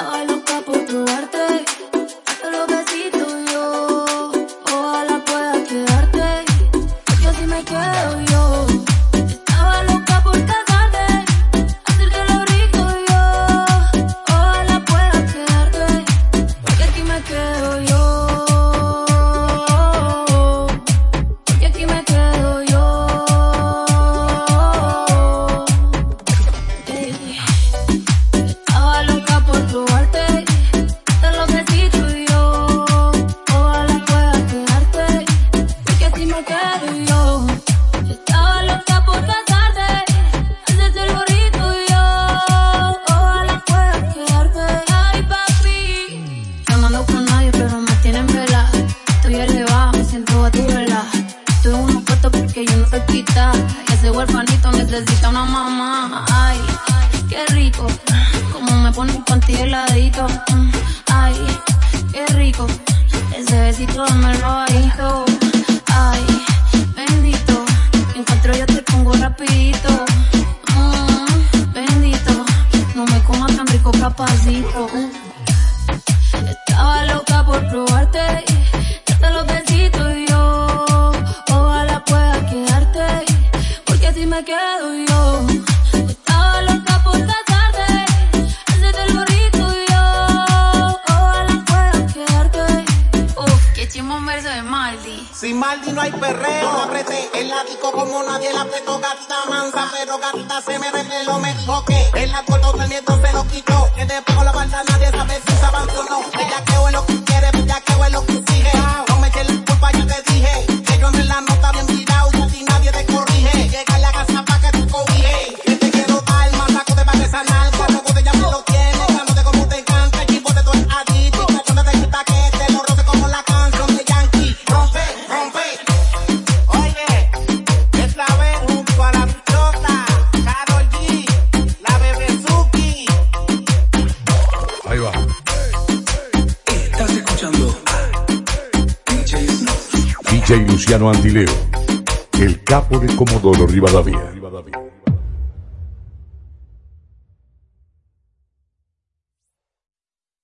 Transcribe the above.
I don't know. Huerfanito necesita una mamá. Ay, qué rico, como me pone un panty heladito. Ay, qué rico, ese besito me lo bajito. Ay, bendito, encuentro yo te pongo rapidito. Mm, bendito, no me comas tan rico capacito. Estaba loca por probarte, Sin Maldi no hay perreo, disco como nadie la apretó, gatita mansa, pero gatita se me reveló, me dijo que en la cortó el miedo escuchando. DJ Luciano Antileo, el capo de Comodoro Rivadavia.